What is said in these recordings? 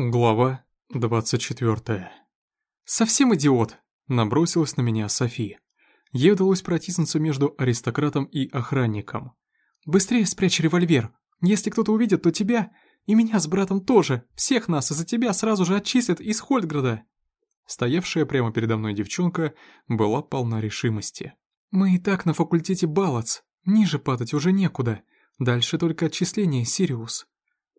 Глава 24. «Совсем идиот!» — набросилась на меня Софи. Ей удалось протиснуться между аристократом и охранником. «Быстрее спрячь револьвер! Если кто-то увидит, то тебя и меня с братом тоже! Всех нас из-за тебя сразу же отчислят из Хольдграда!» Стоявшая прямо передо мной девчонка была полна решимости. «Мы и так на факультете Балац. Ниже падать уже некуда. Дальше только отчисление, Сириус.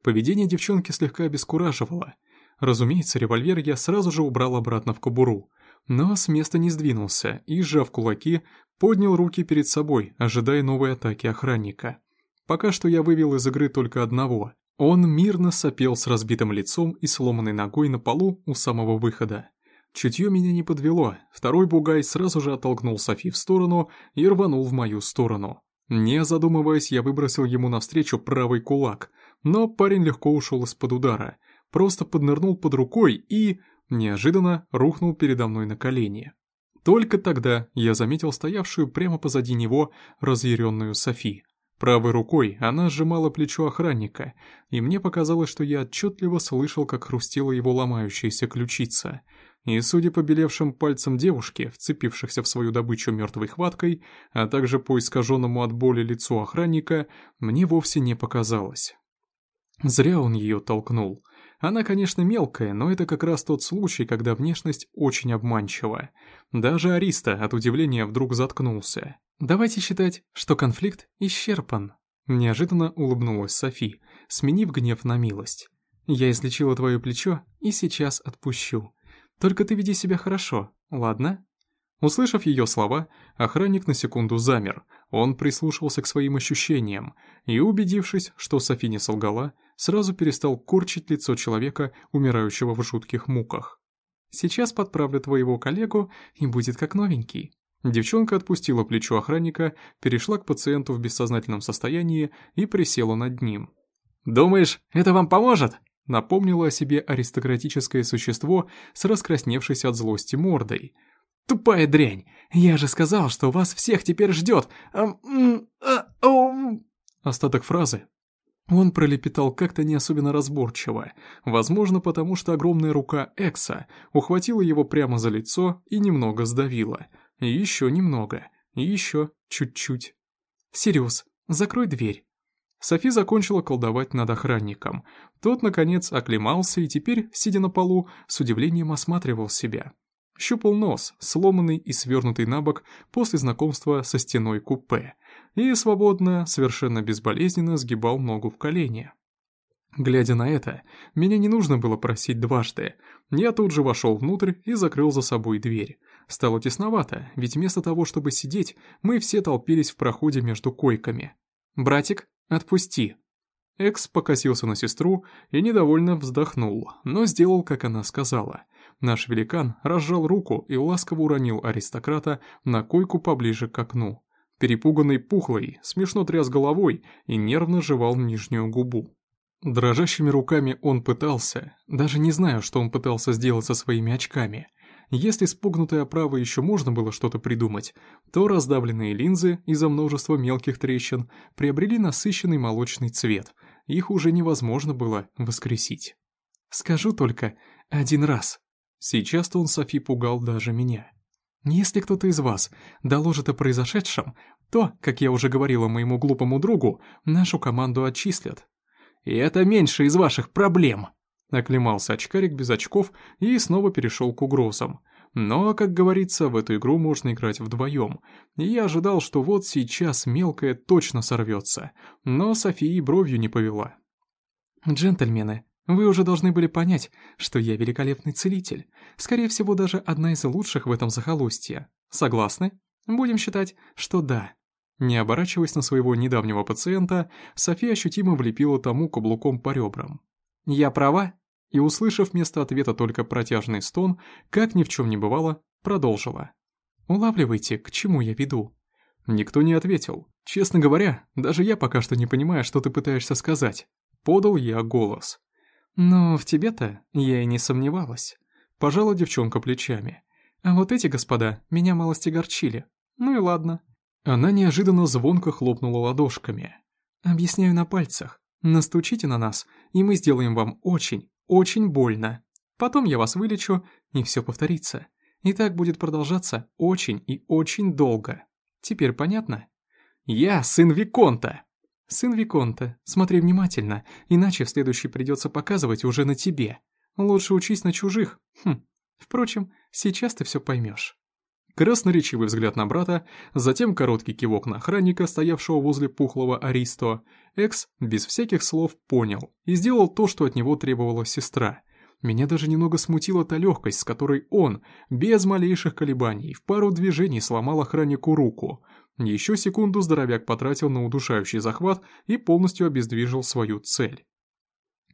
Поведение девчонки слегка обескураживало. Разумеется, револьвер я сразу же убрал обратно в кобуру, но с места не сдвинулся и, сжав кулаки, поднял руки перед собой, ожидая новой атаки охранника. Пока что я вывел из игры только одного. Он мирно сопел с разбитым лицом и сломанной ногой на полу у самого выхода. Чутье меня не подвело, второй бугай сразу же оттолкнул Софи в сторону и рванул в мою сторону. Не задумываясь, я выбросил ему навстречу правый кулак, но парень легко ушел из-под удара, просто поднырнул под рукой и, неожиданно, рухнул передо мной на колени. Только тогда я заметил стоявшую прямо позади него разъяренную Софи. Правой рукой она сжимала плечо охранника, и мне показалось, что я отчетливо слышал, как хрустела его ломающаяся ключица. И, судя по белевшим пальцам девушки, вцепившихся в свою добычу мертвой хваткой, а также по искаженному от боли лицу охранника, мне вовсе не показалось. Зря он ее толкнул. Она, конечно, мелкая, но это как раз тот случай, когда внешность очень обманчива. Даже Ариста от удивления вдруг заткнулся. «Давайте считать, что конфликт исчерпан», — неожиданно улыбнулась Софи, сменив гнев на милость. «Я излечила твое плечо и сейчас отпущу. Только ты веди себя хорошо, ладно?» Услышав ее слова, охранник на секунду замер. Он прислушивался к своим ощущениям и, убедившись, что Софи не солгала, сразу перестал корчить лицо человека, умирающего в жутких муках. «Сейчас подправлю твоего коллегу, и будет как новенький». Девчонка отпустила плечо охранника, перешла к пациенту в бессознательном состоянии и присела над ним. «Думаешь, это вам поможет?» Напомнило о себе аристократическое существо с раскрасневшейся от злости мордой. «Тупая дрянь! Я же сказал, что вас всех теперь ждет! А, Остаток фразы он пролепетал как-то не особенно разборчиво, возможно, потому что огромная рука Экса ухватила его прямо за лицо и немного сдавила. И еще немного, и еще чуть-чуть. «Сириус, закрой дверь». Софи закончила колдовать над охранником. Тот, наконец, оклемался и теперь, сидя на полу, с удивлением осматривал себя. Щупал нос, сломанный и свернутый на бок после знакомства со стеной купе – и свободно, совершенно безболезненно сгибал ногу в колени. Глядя на это, меня не нужно было просить дважды. Я тут же вошел внутрь и закрыл за собой дверь. Стало тесновато, ведь вместо того, чтобы сидеть, мы все толпились в проходе между койками. «Братик, отпусти!» Экс покосился на сестру и недовольно вздохнул, но сделал, как она сказала. Наш великан разжал руку и ласково уронил аристократа на койку поближе к окну. Перепуганный пухлый, смешно тряс головой и нервно жевал нижнюю губу. Дрожащими руками он пытался, даже не знаю, что он пытался сделать со своими очками. Если с погнутой еще можно было что-то придумать, то раздавленные линзы из-за множества мелких трещин приобрели насыщенный молочный цвет, их уже невозможно было воскресить. Скажу только один раз. Сейчас-то он Софи пугал даже меня. Если кто-то из вас доложит о произошедшем, то, как я уже говорила моему глупому другу, нашу команду отчислят. И это меньше из ваших проблем. Оклемался очкарик без очков и снова перешел к угрозам. Но, как говорится, в эту игру можно играть вдвоем. И я ожидал, что вот сейчас мелкая точно сорвется. Но София бровью не повела. «Джентльмены, вы уже должны были понять, что я великолепный целитель. Скорее всего, даже одна из лучших в этом захолустье. Согласны? Будем считать, что да. Не оборачиваясь на своего недавнего пациента, София ощутимо влепила тому каблуком по ребрам. «Я права?» И, услышав вместо ответа только протяжный стон, как ни в чем не бывало, продолжила. «Улавливайте, к чему я веду?» Никто не ответил. Честно говоря, даже я пока что не понимаю, что ты пытаешься сказать. Подал я голос. «Но в тебе-то я и не сомневалась», — пожала девчонка плечами. «А вот эти господа меня малости горчили. Ну и ладно». Она неожиданно звонко хлопнула ладошками. «Объясняю на пальцах. Настучите на нас, и мы сделаем вам очень, очень больно. Потом я вас вылечу, и все повторится. И так будет продолжаться очень и очень долго. Теперь понятно? Я сын Виконта. Сын Виконта, смотри внимательно, иначе в следующий придется показывать уже на тебе. Лучше учись на чужих. Хм. Впрочем, сейчас ты все поймешь. Красноречивый взгляд на брата, затем короткий кивок на охранника, стоявшего возле пухлого Аристо. Экс без всяких слов понял и сделал то, что от него требовала сестра. Меня даже немного смутила та легкость, с которой он, без малейших колебаний, в пару движений сломал охраннику руку. Еще секунду здоровяк потратил на удушающий захват и полностью обездвижил свою цель.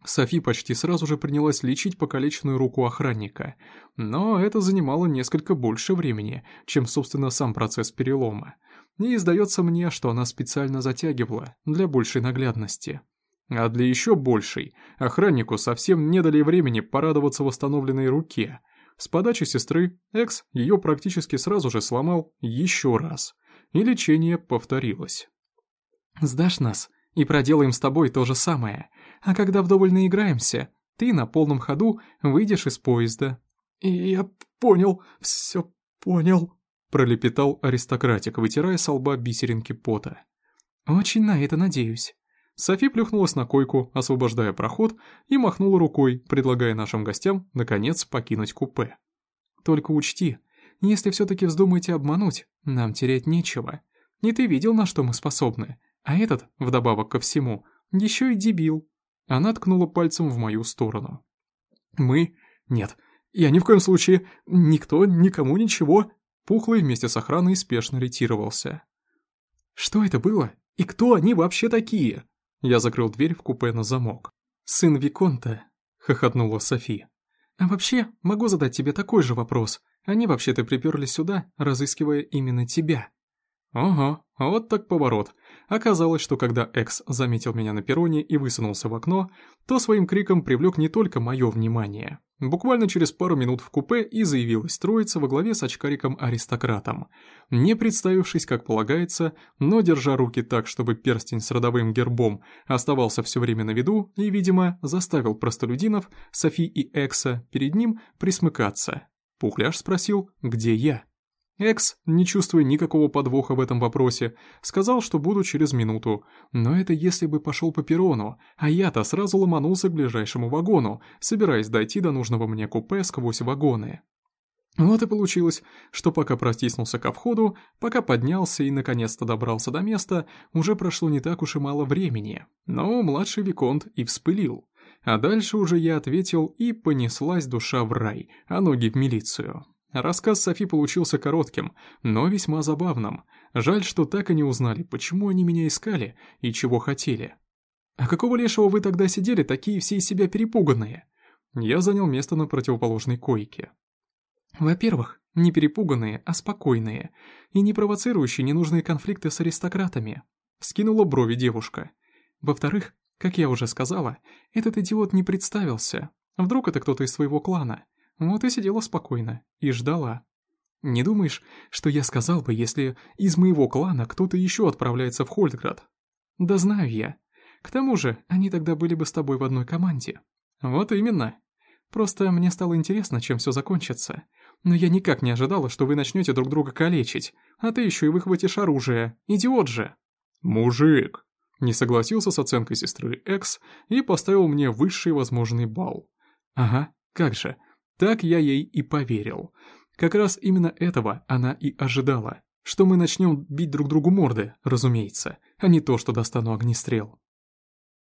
Софи почти сразу же принялась лечить покалеченную руку охранника, но это занимало несколько больше времени, чем, собственно, сам процесс перелома. И сдается мне, что она специально затягивала, для большей наглядности. А для еще большей, охраннику совсем не дали времени порадоваться восстановленной руке. С подачи сестры, Экс ее практически сразу же сломал еще раз, и лечение повторилось. «Сдашь нас, и проделаем с тобой то же самое», а когда вдоволь наиграемся, ты на полном ходу выйдешь из поезда». «Я понял, все понял», — пролепетал аристократик, вытирая с лба бисеринки пота. «Очень на это надеюсь». Софи плюхнулась на койку, освобождая проход, и махнула рукой, предлагая нашим гостям, наконец, покинуть купе. «Только учти, если все-таки вздумаете обмануть, нам терять нечего. Не ты видел, на что мы способны, а этот, вдобавок ко всему, еще и дебил». Она ткнула пальцем в мою сторону. «Мы? Нет. Я ни в коем случае. Никто, никому ничего». Пухлый вместе с охраной спешно ретировался. «Что это было? И кто они вообще такие?» Я закрыл дверь в купе на замок. «Сын Виконта», — хохотнула Софи. «А вообще, могу задать тебе такой же вопрос. Они вообще-то приперли сюда, разыскивая именно тебя». «Ага, вот так поворот. Оказалось, что когда Экс заметил меня на перроне и высунулся в окно, то своим криком привлек не только мое внимание. Буквально через пару минут в купе и заявилась троица во главе с очкариком-аристократом. Не представившись, как полагается, но держа руки так, чтобы перстень с родовым гербом оставался все время на виду и, видимо, заставил простолюдинов, Софи и Экса перед ним присмыкаться. Пухляш спросил, где я. Экс, не чувствуя никакого подвоха в этом вопросе, сказал, что буду через минуту. Но это если бы пошел по перрону, а я-то сразу ломанулся к ближайшему вагону, собираясь дойти до нужного мне купе сквозь вагоны. Вот и получилось, что пока протиснулся ко входу, пока поднялся и наконец-то добрался до места, уже прошло не так уж и мало времени. Но младший Виконт и вспылил. А дальше уже я ответил, и понеслась душа в рай, а ноги в милицию. Рассказ Софи получился коротким, но весьма забавным. Жаль, что так и не узнали, почему они меня искали и чего хотели. «А какого лешего вы тогда сидели, такие все из себя перепуганные?» Я занял место на противоположной койке. «Во-первых, не перепуганные, а спокойные, и не провоцирующие ненужные конфликты с аристократами», — скинула брови девушка. «Во-вторых, как я уже сказала, этот идиот не представился. Вдруг это кто-то из своего клана. Вот и сидела спокойно и ждала. Не думаешь, что я сказал бы, если из моего клана кто-то еще отправляется в Хольдград? Да знаю я. К тому же, они тогда были бы с тобой в одной команде. Вот именно. Просто мне стало интересно, чем все закончится. Но я никак не ожидала, что вы начнете друг друга калечить, а ты еще и выхватишь оружие. Идиот же. Мужик. Не согласился с оценкой сестры Экс и поставил мне высший возможный балл. Ага, как же. Так я ей и поверил. Как раз именно этого она и ожидала. Что мы начнем бить друг другу морды, разумеется, а не то, что достану огнестрел.